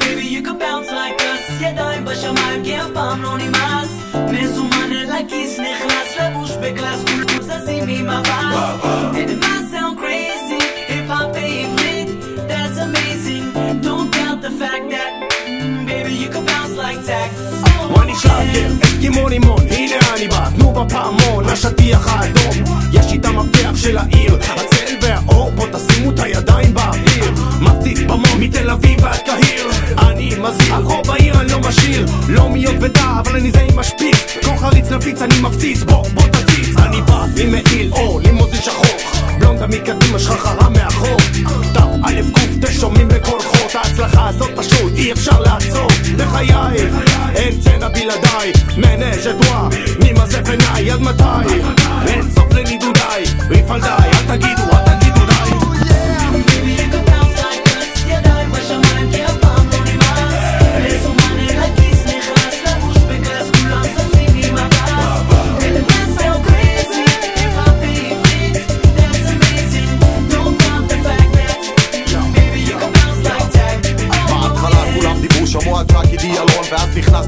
Baby, you can bounce like us, ידיים בשמיים, כי אף פעם לא נמאס. מזומן אל הכיס, נכנס לבוש בקלאס, כולם זזים עם הבאס. And it might sound crazy, hip-hop בעברית, that's amazing. Don't doubt the fact that, mm, baby, you can bounce like tag. Oh, מה נשאר כן? אסקימו לימון, הנה אני בא, תנו בפעמון, השטיח האדום יש איתם המפתח של העיר, הצל והאור, בוא תשימו את הידיים באוויר מבטיח במון מתל אביב ועד קהיר אני מזהיר, אחור בעיר אני לא משאיר לא מיוד ודע, אבל אני זה עם משפיץ. כל חריץ נפיץ אני מפציץ, בוא, בוא תציץ. אני בא עם מעיל אור, לימוזין שחור. בלונדה מקדימה שלך חרה מאחור. תו א' ק' תשומעים בכל חור את ההצלחה הזאת פשוט אי אפשר לעצור. בחיי אין צנע בלעדיי. מנג' אדואה ממזף עיניי עד מתי? אין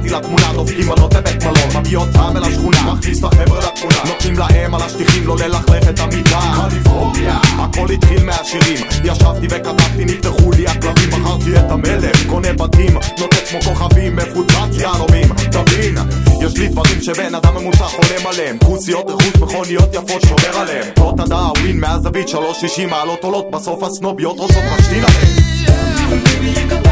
נכנסתי לתמונה דופקים מנות לבית מלון מביא אותם אל השכונה מכניס את החבר'ה לתמונה. נותנים להם על השטיחים לא ללכלך את המיטה קליפורניה. הכל התחיל מהשירים. ישבתי וכתבתי נפתחו לי הכלבים מכרתי את המלך קונה בתים נוטץ כמו כוכבים מפוצץ יהלומים. תבין יש לי דברים שבן אדם ממוצע חולם עליהם. כוסיות רכוש מכוניות יפות שומר עליהם. תות הדאווין מהזווית 360 מעלות עולות בסוף הסנוביות רוצות משתין עליהם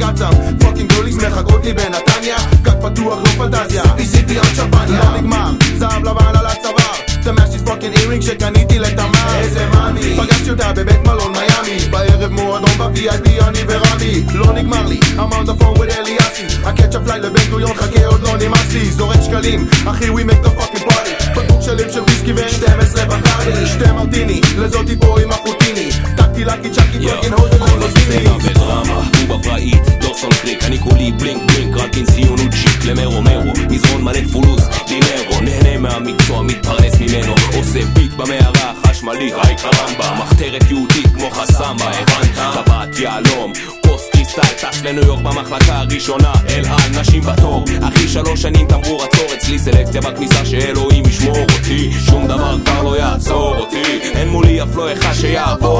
קצם פוקינג גוליס מחכות לי בנתניה. גג פתוח לא פנטזיה. סיטי עוד שמפניה לא נגמר, זהב לבן על הצוואר. תמשתי פוקינג אירינג שקניתי לתמר. איזה מאמי. פגשתי אותה בבית מלון מיאמי. בערב מועדון ב-VIP אני ורמי. לא נגמר לי. אמרת פון with אליאסי. הקטשאפ פליי לבן גוריון חכה עוד לא נמאס לי. זורק שקלים. אחי we make the fucking party. בקבוק שלם של ויסקי ו-12 בקרדי שתי מרטיני לזאתי פה עם החוטיני. טקתי לקי צ'קי פרקין הוזן הכל הולוסיני בפראית, דורסון קריק, אני כולי בלינק בלינק, רק אינסיון וג'יק למרו מרו, מזרון מלא פולוס, דינרו, נהנה מהמקצוע, מתפרנס ממנו, עושה ביט במערה החשמלית, היי קרמבה, מחתרת יהודית כמו חסמבה, הבנת? טבעת יהלום, פוסט קריסטל, טס לניו יורק במחלקה הראשונה, אל על נשים בתור, אחי שלוש שנים תמרור עצור, אצלי סלקציה בכניסה שאלוהים ישמור אותי, שום דבר כבר לא יעצור אותי, אין מולי אף לא אחד שיעבור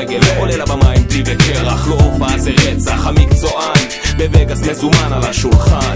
הרגל, עולה לבמה עם די וקרח, לא הופעה זה רצח, המקצוען, בווגאס מזומן על השולחן?